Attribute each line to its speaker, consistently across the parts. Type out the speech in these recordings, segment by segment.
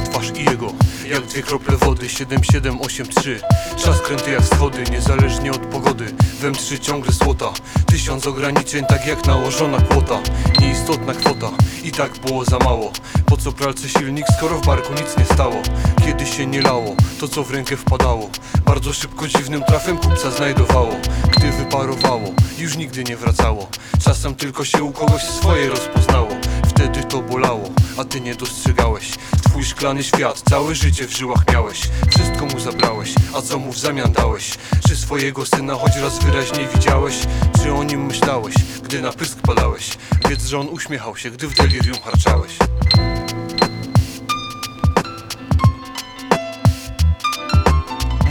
Speaker 1: world. Twarz i jego. Jak dwie krople wody 7783 Czas kręty jak schody, niezależnie od pogody. W M3 ciągle słota Tysiąc ograniczeń, tak jak nałożona kłota Nieistotna kwota I tak było za mało. Po co pralce silnik, skoro w barku nic nie stało? Kiedy się nie lało, to co w rękę wpadało? Bardzo szybko dziwnym trafem kupca znajdowało. Gdy wyparowało, już nigdy nie wracało. Czasem tylko się u kogoś swoje rozpoznało. Wtedy to bolało, a ty nie dostrzegałeś. Twój szklany świat, całe życie w żyłach miałeś. Wszystko mu zabrałeś, a co mu w zamian dałeś? Czy swojego syna choć raz wyraźniej widziałeś? Czy o nim myślałeś, gdy na pysk padałeś? Wiedz, że on uśmiechał się, gdy w delirium harczałeś.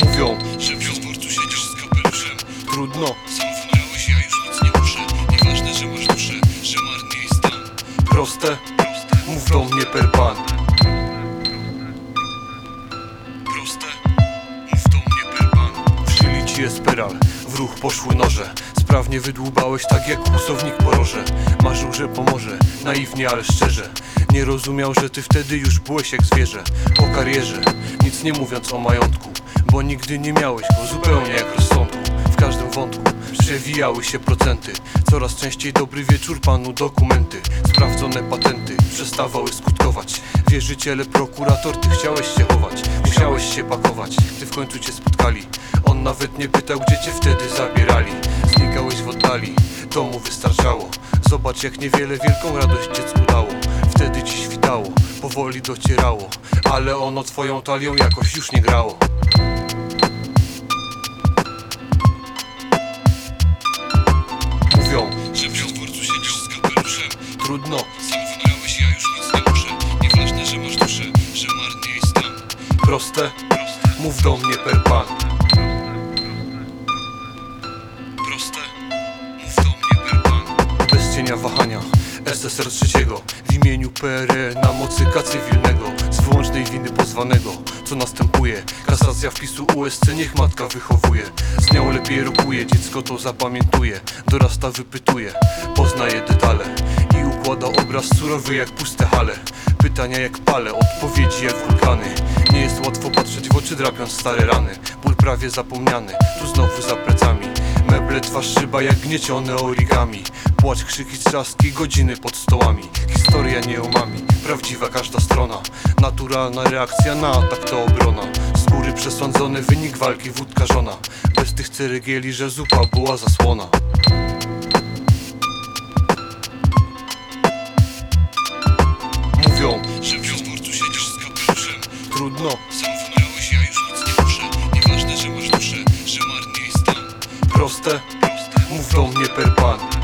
Speaker 1: Mówią, że w dworcu siedział z kapeluszem. Trudno, sam wmrałeś, ja już nic nie muszę. Nieważne, że masz duszę, że marnie jest tam. Proste, mów do mnie per pan W ruch poszły noże. Sprawnie wydłubałeś tak jak kłusownik poroże Marzył, że pomoże, naiwnie, ale szczerze. Nie rozumiał, że ty wtedy już byłeś jak zwierzę. Po karierze, nic nie mówiąc o majątku. Bo nigdy nie miałeś go zupełnie jak rozsądku. W każdym wątku przewijały się procenty. Coraz częściej dobry wieczór panu dokumenty. Sprawdzone patenty przestawały skutkować. Wierzyciele, prokurator, ty chciałeś się chować Musiałeś się pakować, gdy w końcu cię spotkali. On nawet nie pytał, gdzie cię wtedy zabierali. Znikałeś w oddali, to mu wystarczało. Zobacz jak niewiele wielką radość dziecku dało. Wtedy ci świtało, powoli docierało. Ale ono twoją talią jakoś już nie grało. Mówią, że w dworcu siedzisz z kapeluszem. Trudno, Proste, mów do mnie per pan. Proste, mów do mnie per pan. Bez cienia wahania. SSR trzeciego. W imieniu PRE na mocy cywilnego. Z wyłącznej winy pozwanego. Co następuje? Kasacja wpisu USC niech matka wychowuje. Z nią lepiej rokuje, dziecko to zapamiętuje. Dorasta, wypytuje, poznaje detale I układa obraz surowy jak puste hale. Pytania jak pale, odpowiedzi jak wulkany. Nie jest łatwo patrzeć w oczy drapiąc stare rany. Ból prawie zapomniany, tu znowu za plecami. Meble, twarz, szyba jak gniecione origami. Płacz, krzyki, trzaski, godziny pod stołami. Historia nie omami, prawdziwa każda strona. Naturalna reakcja na atak to obrona. Z góry przesądzony wynik walki wódka żona. Bez tych ceregieli, że zupa była zasłona Trudno, sam wmrałeś, ja już nic nie muszę. Nieważne, że masz duszę, że marnie jest tam. Proste, mów do mnie per pan